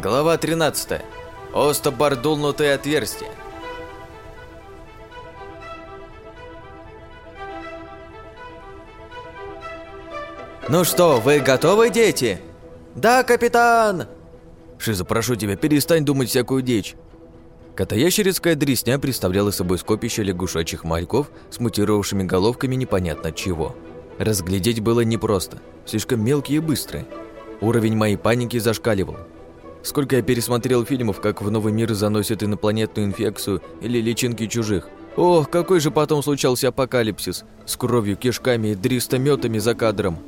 Глава 13. Остобордулнутые отверстия. «Ну что, вы готовы, дети?» «Да, капитан!» «Шиза, прошу тебя, перестань думать всякую дичь!» Котоящерицкая дресня представляла собой скопище лягушачьих мальков с мутировавшими головками непонятно чего. Разглядеть было непросто, слишком мелкие и быстрые. Уровень моей паники зашкаливал. Сколько я пересмотрел фильмов, как в новый мир заносят инопланетную инфекцию или личинки чужих. Ох, какой же потом случался апокалипсис с кровью, кишками и дристометами за кадром.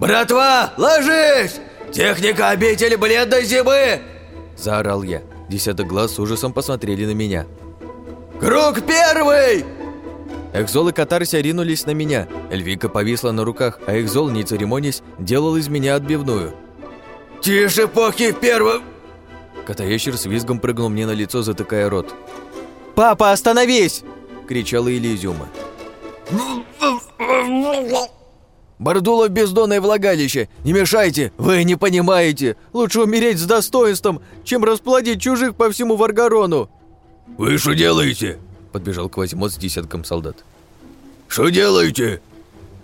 «Братва, ложись! Техника обители бледной зимы!» Заорал я. Десяток глаз с ужасом посмотрели на меня. «Круг первый!» Экзол и Катарся ринулись на меня. Эльвика повисла на руках, а Экзол, не церемонясь, делал из меня отбивную. «Тише, похи, первым!» Котоящер с визгом прыгнул мне на лицо, затыкая рот. «Папа, остановись!» — кричала Элизиума. «Бардула в бездонное влагалище! Не мешайте! Вы не понимаете! Лучше умереть с достоинством, чем расплодить чужих по всему Варгарону!» «Вы что делаете?» — подбежал Квазимот с десятком солдат. «Что делаете?»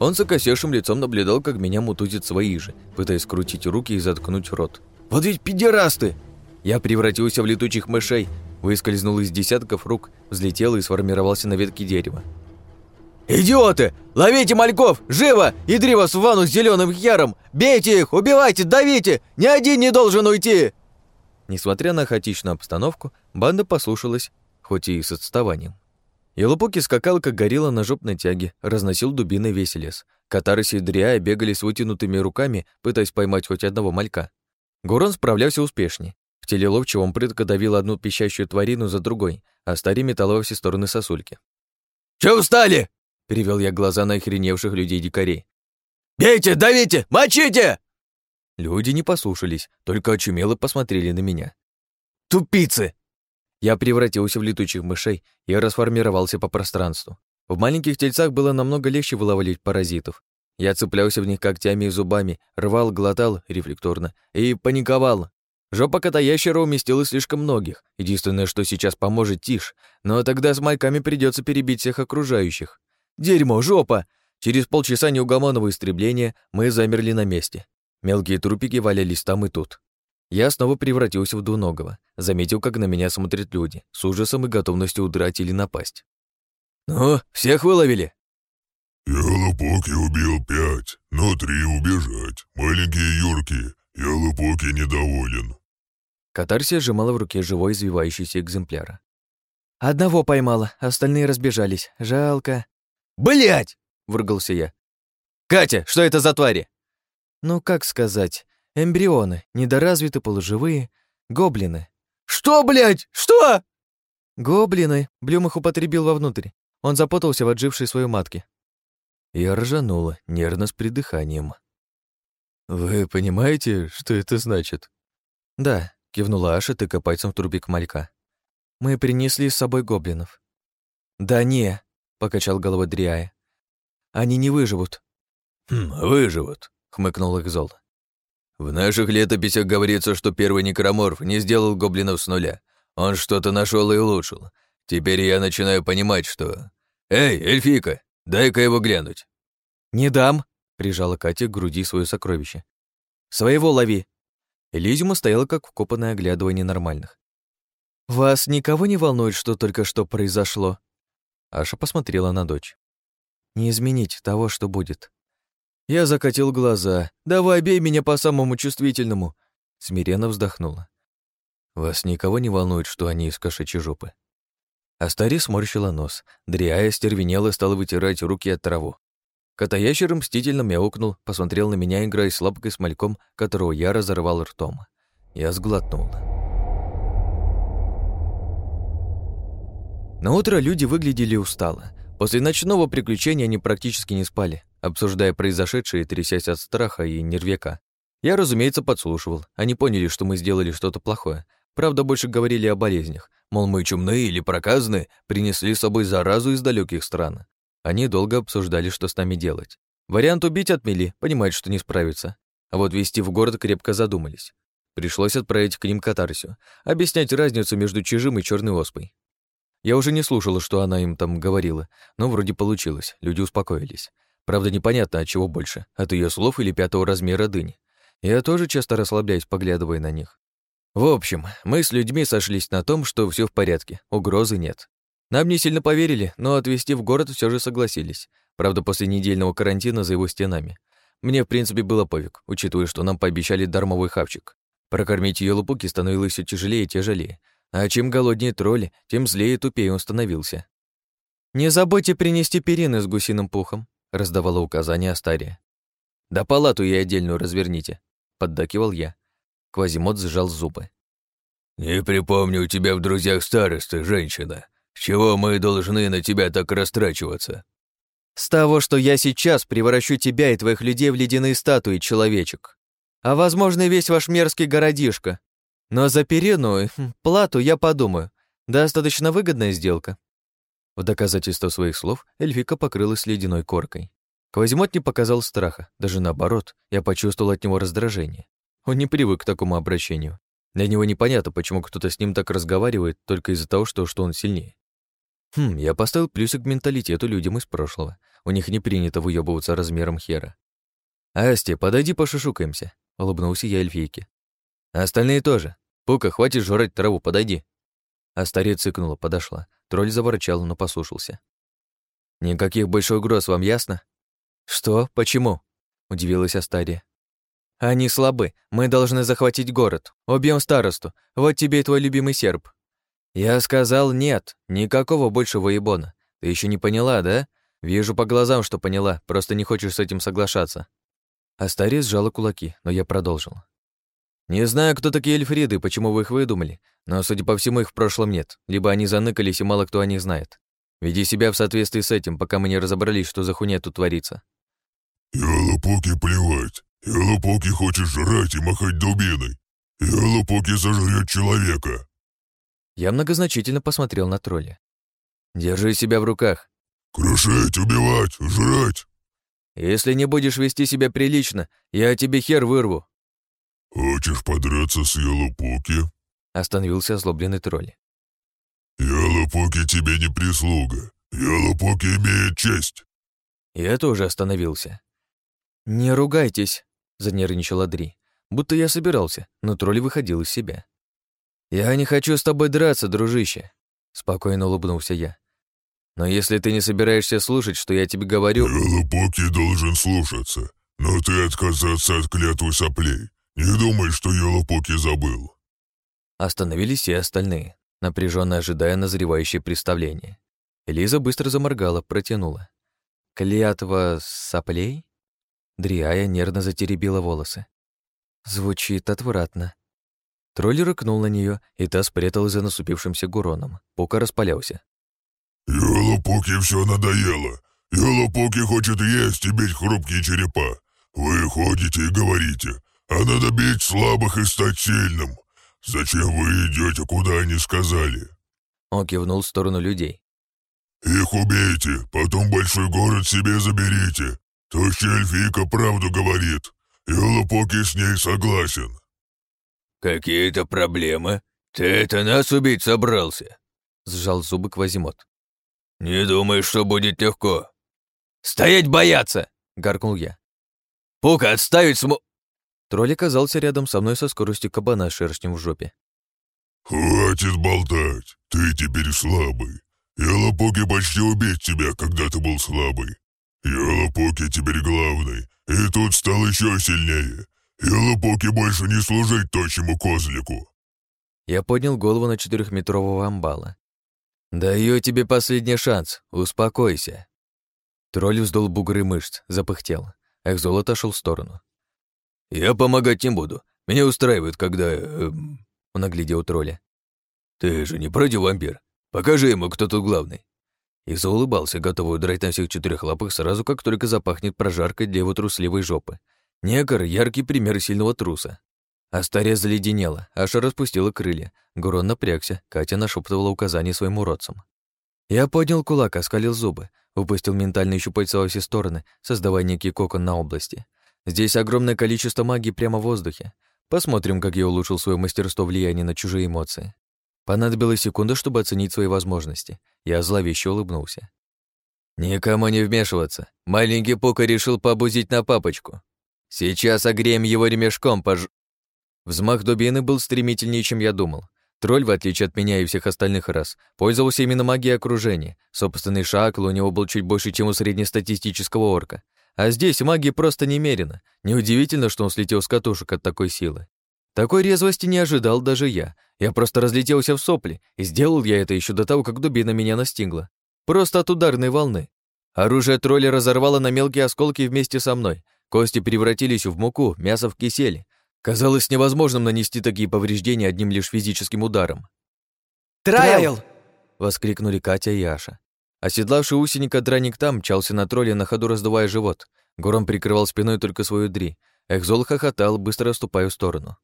Он с окосевшим лицом наблюдал, как меня мутузит свои же, пытаясь скрутить руки и заткнуть рот. «Вот ведь педерасты!» Я превратился в летучих мышей, выскользнул из десятков рук, взлетел и сформировался на ветке дерева. «Идиоты! Ловите мальков! Живо! Идри вас в ванну с зеленым яром! Бейте их! Убивайте! Давите! Ни один не должен уйти!» Несмотря на хаотичную обстановку, банда послушалась, хоть и с отставанием. Елупуки скакал, как горилла на жопной тяге, разносил дубиной весь лес. Катарыси и Дриая бегали с вытянутыми руками, пытаясь поймать хоть одного малька. Гурон справлялся успешнее. В теле ловчего он прытко давил одну пищащую тварину за другой, а старе металла во все стороны сосульки. «Чё встали?» — перевел я глаза на охреневших людей-дикарей. «Бейте, давите, мочите!» Люди не послушались, только очумело посмотрели на меня. «Тупицы!» Я превратился в летучих мышей и расформировался по пространству. В маленьких тельцах было намного легче вылавливать паразитов. Я цеплялся в них когтями и зубами, рвал, глотал рефлекторно и паниковал. Жопа кота ящера уместила слишком многих. Единственное, что сейчас поможет тишь, но тогда с мальками придется перебить всех окружающих. Дерьмо, жопа! Через полчаса неугомонного истребления мы замерли на месте. Мелкие трупики валялись там и тут. Я снова превратился в двуногого. Заметил, как на меня смотрят люди, с ужасом и готовностью удрать или напасть. «Ну, всех выловили?» «Я Лупоки убил пять, но три убежать. Маленькие юрки, я Лупоки недоволен». Катарсия сжимала в руке живой извивающийся экземпляра. «Одного поймала, остальные разбежались. Жалко». Блять! выругался я. «Катя, что это за твари?» «Ну, как сказать, Эмбрионы, недоразвиты, полуживые, гоблины. Что, блядь? Что? Гоблины. Блюм их употребил вовнутрь. Он запутался в отжившей своей матке. Я ржанула, нервно с придыханием. «Вы понимаете, что это значит?» «Да», — кивнула Аша, тыка пальцем в трубик малька. «Мы принесли с собой гоблинов». «Да не», — покачал головой Дриая. «Они не выживут». «Хм, выживут», — хмыкнул Экзол. В наших летописях говорится, что первый некроморф не сделал гоблинов с нуля. Он что-то нашел и улучшил. Теперь я начинаю понимать, что... Эй, эльфийка, дай-ка его глянуть. Не дам, прижала Катя к груди свое сокровище. Своего лови. Элизиума стояла как вкопанная, оглядывая ненормальных. «Вас никого не волнует, что только что произошло?» Аша посмотрела на дочь. «Не изменить того, что будет. Я закатил глаза. «Давай, бей меня по самому чувствительному!» Смиренно вздохнула. «Вас никого не волнует, что они из кошачьей жопы?» Астари сморщила нос. Дриая стервенела стала вытирать руки от траву. Котоящер мстительно мяукнул, посмотрел на меня, играя с лапкой с мальком, которого я разорвал ртом. Я сглотнул. На утро люди выглядели устало. После ночного приключения они практически не спали обсуждая произошедшее, трясясь от страха и нервяка. Я, разумеется, подслушивал. Они поняли, что мы сделали что-то плохое. Правда, больше говорили о болезнях. Мол, мы чумные или проказные, принесли с собой заразу из далеких стран. Они долго обсуждали, что с нами делать. Вариант убить отмели, понимают, что не справятся. А вот вести в город крепко задумались. Пришлось отправить к ним катарсию, объяснять разницу между чижим и черной оспой. Я уже не слушала, что она им там говорила, но вроде получилось, люди успокоились. Правда, непонятно, от чего больше, от ее слов или пятого размера дынь. Я тоже часто расслабляюсь, поглядывая на них. В общем, мы с людьми сошлись на том, что все в порядке, угрозы нет. Нам не сильно поверили, но отвезти в город все же согласились. Правда, после недельного карантина за его стенами. Мне, в принципе, было пофиг, учитывая, что нам пообещали дармовой хавчик. Прокормить ее лупуки становилось все тяжелее и тяжелее. А чем голоднее тролли, тем злее и тупее он становился. «Не забудьте принести перины с гусиным пухом», — раздавала указания Астария. «Да палату и отдельную разверните», — поддакивал я. Квазимод сжал зубы. «Не припомню у тебя в друзьях старосты, женщина. С чего мы должны на тебя так растрачиваться?» «С того, что я сейчас превращу тебя и твоих людей в ледяные статуи, человечек. А, возможно, весь ваш мерзкий городишко. Но за переную хм, плату я подумаю. Достаточно выгодная сделка». В доказательство своих слов эльфика покрылась ледяной коркой. Квазимот не показал страха, даже наоборот, я почувствовал от него раздражение. Он не привык к такому обращению. Для него непонятно, почему кто-то с ним так разговаривает только из-за того, что, что он сильнее. Хм, я поставил плюсик к менталитету людям из прошлого. У них не принято выебываться размером хера. «Асти, подойди пошушукаемся», — улыбнулся я эльфийке. «Остальные тоже. Пука, хватит жрать траву, подойди». Астария цыкнула, подошла. Тролль заворчал, но послушался. «Никаких больше угроз, вам ясно?» «Что? Почему?» — удивилась Астария. «Они слабы. Мы должны захватить город. Убьем старосту. Вот тебе и твой любимый серб». «Я сказал нет, никакого больше воебона. Ты еще не поняла, да? Вижу по глазам, что поняла, просто не хочешь с этим соглашаться». Астария сжала кулаки, но я продолжил. «Не знаю, кто такие эльфриды, почему вы их выдумали, но, судя по всему, их в прошлом нет. Либо они заныкались, и мало кто о них знает. Веди себя в соответствии с этим, пока мы не разобрались, что за хуйня тут творится». «Ялопоки плевать. Ялопоки хочет жрать и махать дубиной. Ялопоки сожрет человека». Я многозначительно посмотрел на тролля. «Держи себя в руках». «Крушить, убивать, жрать». «Если не будешь вести себя прилично, я тебе хер вырву». «Хочешь подраться с Ялопоки?» Остановился озлобленный тролль. «Ялопоки тебе не прислуга. Ялопоки имеет честь». Я тоже остановился. «Не ругайтесь», — занервничала Дри. Будто я собирался, но тролль выходил из себя. «Я не хочу с тобой драться, дружище», — спокойно улыбнулся я. «Но если ты не собираешься слушать, что я тебе говорю...» «Ялопоки должен слушаться, но ты отказаться от клятвы соплей. Не думай, что Ялопоки забыл». Остановились и остальные, напряженно ожидая назревающее представление. Элиза быстро заморгала, протянула. «Клятва соплей?» Дриая нервно затеребила волосы. Звучит отвратно. Тролль рыкнул на нее, и та спряталась за наступившимся гуроном. Пука распалялся. «Елопуке все надоело. Елопуке хочет есть и бить хрупкие черепа. Вы ходите и говорите, а надо бить слабых и стать сильным. Зачем вы идете, куда они сказали?» Он кивнул в сторону людей. «Их убейте, потом большой город себе заберите. Тощая эльфийка правду говорит. Елопоки с ней согласен». «Какие-то проблемы? Ты это нас убить собрался?» Сжал зубы Квазимот. «Не думаешь, что будет легко?» «Стоять бояться!» — гаркнул я. «Пука, отставить смо...» Тролль оказался рядом со мной со скоростью кабана с шерстью в жопе. «Хватит болтать, ты теперь слабый. Ялопоки почти убить тебя, когда ты был слабый. Ялопоки теперь главный, и тут стал еще сильнее. Ялопоки больше не служить тощему козлику». Я поднял голову на четырехметрового амбала. «Даю тебе последний шанс, успокойся». Тролль вздул бугры мышц, запыхтел. Экзол отошел в сторону. «Я помогать не буду. Меня устраивает, когда...» эм... Он оглядел тролля. «Ты же не против вампир? Покажи ему, кто тут главный». И заулыбался, готовый удрать на всех четырех лапах сразу, как только запахнет прожаркой для его трусливой жопы. Негр — яркий пример сильного труса. Астария заледенела, аж распустила крылья. Гурон напрягся, Катя нашептывала указания своим уродцам. Я поднял кулак, оскалил зубы, выпустил ментальные щупальца во все стороны, создавая некий кокон на области. Здесь огромное количество магии прямо в воздухе. Посмотрим, как я улучшил свое мастерство влияния на чужие эмоции. Понадобилась секунда, чтобы оценить свои возможности. Я зловеще улыбнулся. «Никому не вмешиваться. Маленький Пука решил побузить на папочку. Сейчас огреем его ремешком, пож...» Взмах дубины был стремительнее, чем я думал. Тролль, в отличие от меня и всех остальных рас, пользовался именно магией окружения. Собственный шакл у него был чуть больше, чем у среднестатистического орка. А здесь магии просто немерено. Неудивительно, что он слетел с катушек от такой силы. Такой резвости не ожидал даже я. Я просто разлетелся в сопли, и сделал я это еще до того, как дубина меня настигла. Просто от ударной волны. Оружие тролля разорвало на мелкие осколки вместе со мной. Кости превратились в муку, мясо в кисель. Казалось невозможным нанести такие повреждения одним лишь физическим ударом. «Трайл!» — воскликнули Катя и Аша. Оседлавший усеника драник там мчался на тролле, на ходу раздувая живот. Гором прикрывал спиной только свою дри. Эхзол хохотал, быстро отступая в сторону.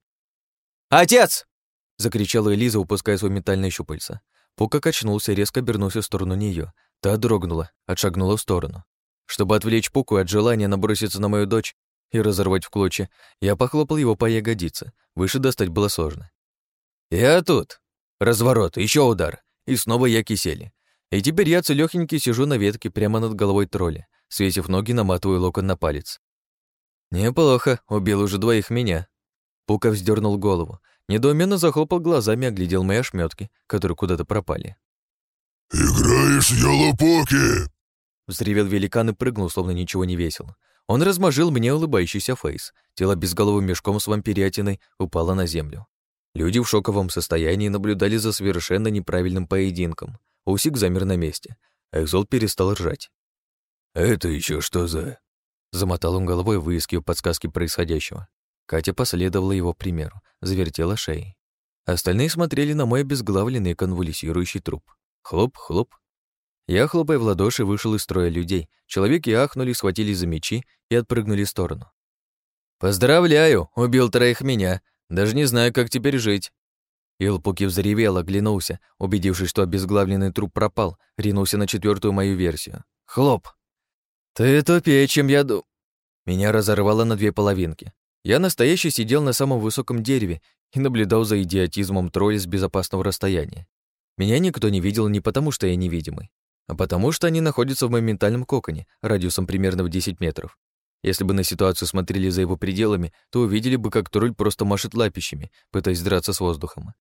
«Отец!» — закричала Элиза, упуская свой метальное щупальце. Пука качнулся, резко обернулся в сторону нее. Та дрогнула, отшагнула в сторону. Чтобы отвлечь Пуку от желания наброситься на мою дочь и разорвать в клочья, я похлопал его по ягодице. Выше достать было сложно. «Я тут!» Разворот, еще удар. И снова я кисели. И теперь я целёхенький сижу на ветке прямо над головой тролля, свесив ноги, наматываю локон на палец. Неплохо, убил уже двоих меня. Пука вздернул голову, недоуменно захлопал глазами, оглядел мои ошметки, которые куда-то пропали. «Играешь, Ялопоки!» Взревел великан и прыгнул, словно ничего не весил. Он размажил мне улыбающийся фейс. Тело безголовым мешком с вампирятиной упало на землю. Люди в шоковом состоянии наблюдали за совершенно неправильным поединком. Усик замер на месте. Экзол перестал ржать. «Это еще что за...» Замотал он головой, выискивая подсказки происходящего. Катя последовала его примеру, завертела шеей. Остальные смотрели на мой обезглавленный конвульсирующий труп. Хлоп, хлоп. Я, хлопая в ладоши, вышел из строя людей. Человеки ахнули, схватились за мечи и отпрыгнули в сторону. «Поздравляю! Убил троих меня! Даже не знаю, как теперь жить!» Илпуки взревел, оглянулся, убедившись, что обезглавленный труп пропал, ринулся на четвертую мою версию. Хлоп! «Ты тупее, чем я ду...» Меня разорвало на две половинки. Я настоящий сидел на самом высоком дереве и наблюдал за идиотизмом тролля с безопасного расстояния. Меня никто не видел не потому, что я невидимый, а потому что они находятся в моментальном коконе, радиусом примерно в 10 метров. Если бы на ситуацию смотрели за его пределами, то увидели бы, как тролль просто машет лапищами, пытаясь драться с воздухом.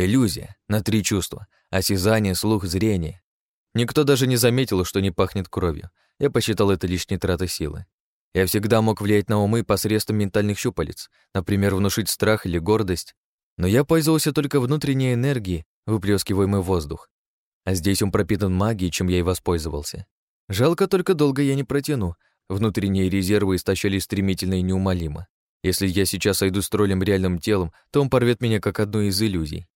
Иллюзия на три чувства — осязание, слух, зрение. Никто даже не заметил, что не пахнет кровью. Я посчитал это лишней тратой силы. Я всегда мог влиять на умы посредством ментальных щупалец, например, внушить страх или гордость, но я пользовался только внутренней энергией, выплескиваемой в воздух. А здесь он пропитан магией, чем я и воспользовался. Жалко только долго я не протяну. Внутренние резервы истощались стремительно и неумолимо. Если я сейчас сойду с троллем реальным телом, то он порвет меня как одну из иллюзий.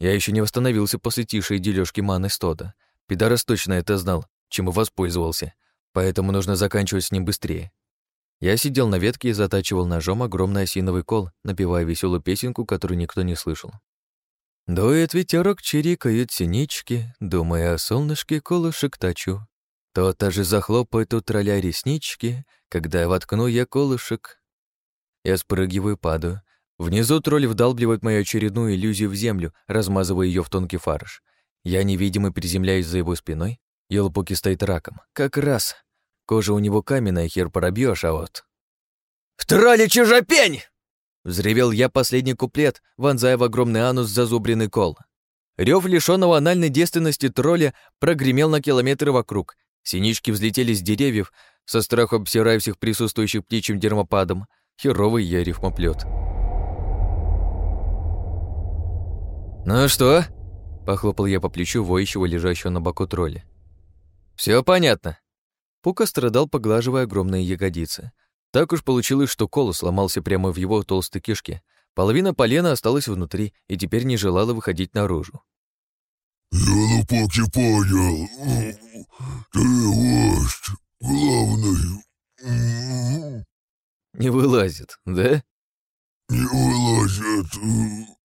Я еще не восстановился после тишей дележки маны Стода. Пидорас точно это знал, чем и воспользовался, поэтому нужно заканчивать с ним быстрее. Я сидел на ветке и затачивал ножом огромный осиновый кол, напевая веселую песенку, которую никто не слышал. Дует ветерок, чирикают синички, думая о солнышке, колышек точу. То-то же захлопают у тролля реснички, когда воткну я колышек. Я спрыгиваю, падаю. Внизу тролль вдалбливает мою очередную иллюзию в землю, размазывая ее в тонкий фарш. Я невидимый приземляюсь за его спиной. Елпуки стоит раком. Как раз Кожа у него каменная, хер пробьешь, а вот... «В тролле чужопень!» Взревел я последний куплет, вонзая в огромный анус зазубренный кол. Рев лишённого анальной девственности тролля прогремел на километры вокруг. Синички взлетели с деревьев, со страху обсирая всех присутствующих птичьим дермопадом. Херовый я рифмоплёт. «Ну что?» — похлопал я по плечу воющего, лежащего на боку тролля. Все понятно. Пука страдал, поглаживая огромные ягодицы. Так уж получилось, что кол сломался прямо в его толстой кишке. Половина полена осталась внутри и теперь не желала выходить наружу. «Я Лопоки понял. Ты вождь главный. Не вылазит, да? Не вылазит.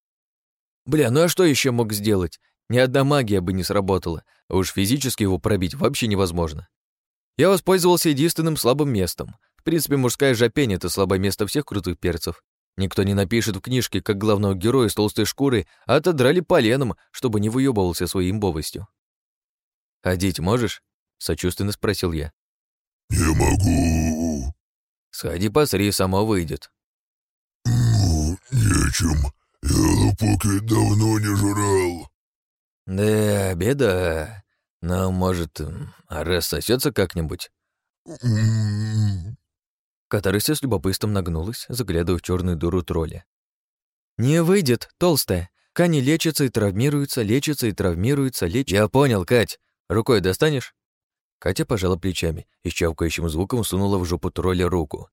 Бля, ну а что еще мог сделать? Ни одна магия бы не сработала, а уж физически его пробить вообще невозможно. Я воспользовался единственным слабым местом. В принципе, мужская жопень — это слабое место всех крутых перцев. Никто не напишет в книжке, как главного героя с толстой шкурой отодрали поленом, чтобы не выёбывался своей имбовостью. «Ходить можешь?» — сочувственно спросил я. «Не могу». «Сходи посри, само выйдет». «Ну, нечем. Я лопуки давно не жрал». «Да, беда. Но, может, рассосется как-нибудь?» Катарыся с любопытством нагнулась, заглядывая в черную дуру тролля. «Не выйдет, толстая. Кани лечится и травмируется, лечится и травмируется, лечится...» «Я понял, Кать. Рукой достанешь?» Катя пожала плечами и с чавкающим звуком сунула в жопу тролля руку.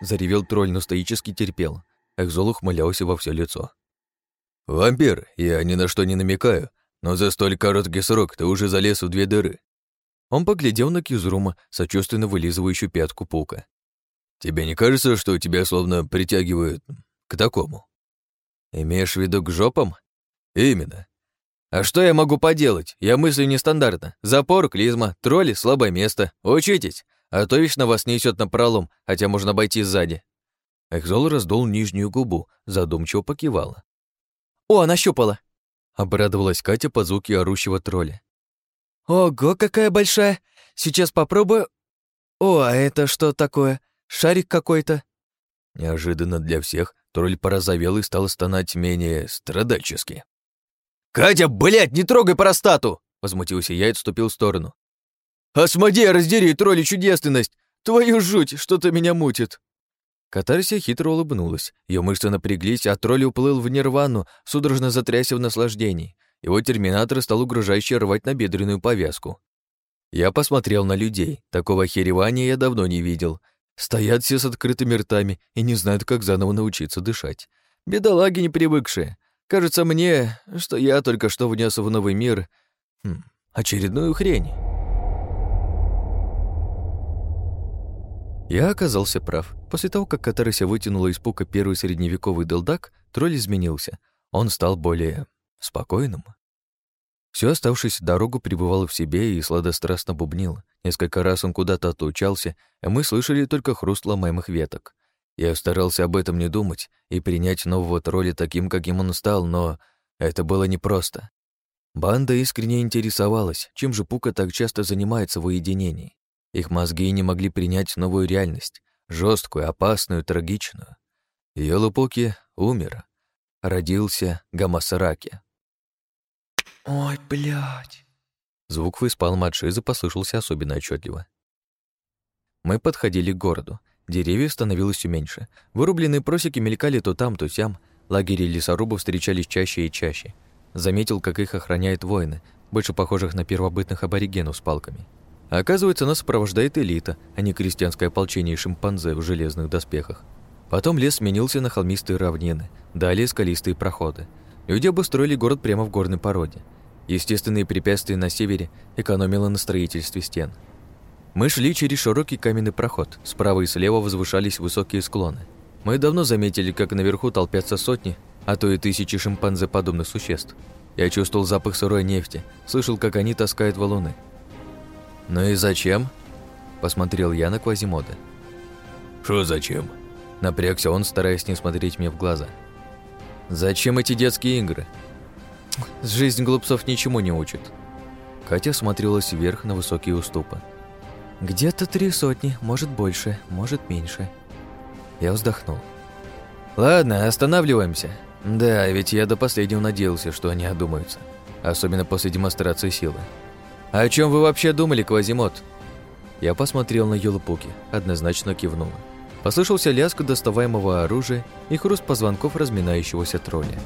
Заревел тролль, но стоически терпел. Экзол ухмылялся во все лицо. «Вампир, я ни на что не намекаю, но за столь короткий срок ты уже залез в две дыры». Он поглядел на Кизрума, сочувственно вылизывающую пятку пука. «Тебе не кажется, что тебя словно притягивают к такому?» «Имеешь в виду к жопам?» «Именно. А что я могу поделать? Я мыслю нестандартно. Запор, клизма, тролли, слабое место. Учитесь, а то вечно вас несет на пролом, хотя можно обойти сзади. Экзол раздул нижнюю губу, задумчиво покивала. «О, нащупала!» Обрадовалась Катя по звуки орущего тролля. «Ого, какая большая! Сейчас попробую... О, а это что такое? Шарик какой-то?» Неожиданно для всех тролль порозовел и стал стонать менее страдальчески. «Катя, блядь, не трогай простату!» Возмутился я и отступил в сторону. «Осмодея, раздери тролли чудесность! Твою жуть, что-то меня мутит!» Катарсия хитро улыбнулась. Ее мышцы напряглись, а тролль уплыл в нирвану, судорожно затряся в наслаждении. Его терминатор стал угрожающе рвать на бедренную повязку. Я посмотрел на людей. Такого охеревания я давно не видел. Стоят все с открытыми ртами и не знают, как заново научиться дышать. Бедолаги не привыкшие. Кажется мне, что я только что внес в новый мир хм, очередную хрень. Я оказался прав. После того, как Катарыся вытянула из пука первый средневековый делдак, тролль изменился. Он стал более спокойным. Всю оставшуюся дорогу пребывал в себе и сладострастно бубнил. Несколько раз он куда-то отлучался, а мы слышали только хруст ломаемых веток. Я старался об этом не думать и принять нового тролля таким, каким он стал, но это было непросто. Банда искренне интересовалась, чем же Пука так часто занимается в уединении. Их мозги не могли принять новую реальность, жесткую, опасную, трагичную. Йолупуки умер. Родился Гамасараки. «Ой, блядь!» Звук выспал Матшиза послышался особенно отчетливо. Мы подходили к городу. Деревьев становилось все меньше. Вырубленные просеки мелькали то там, то сям. Лагеря лесорубов встречались чаще и чаще. Заметил, как их охраняют воины, больше похожих на первобытных аборигенов с палками. А оказывается, нас сопровождает элита, а не крестьянское ополчение шимпанзе в железных доспехах. Потом лес сменился на холмистые равнины, далее скалистые проходы. Люди обустроили город прямо в горной породе. Естественные препятствия на севере экономило на строительстве стен – мы шли через широкий каменный проход. Справа и слева возвышались высокие склоны. Мы давно заметили, как наверху толпятся сотни, а то и тысячи шимпанзе подобных существ. Я чувствовал запах сырой нефти, слышал, как они таскают валуны. «Ну и зачем?» – посмотрел я на Квазимода. «Что зачем?» – напрягся он, стараясь не смотреть мне в глаза. «Зачем эти детские игры?» «Жизнь глупцов ничему не учит». Катя смотрелась вверх на высокие уступы. Где-то три сотни, может больше, может меньше. Я вздохнул. Ладно, останавливаемся. Да, ведь я до последнего надеялся, что они одумаются. Особенно после демонстрации силы. О чем вы вообще думали, Квазимот? Я посмотрел на Юлпуки, однозначно кивнул. Послышался лязг доставаемого оружия и хруст позвонков разминающегося тролля.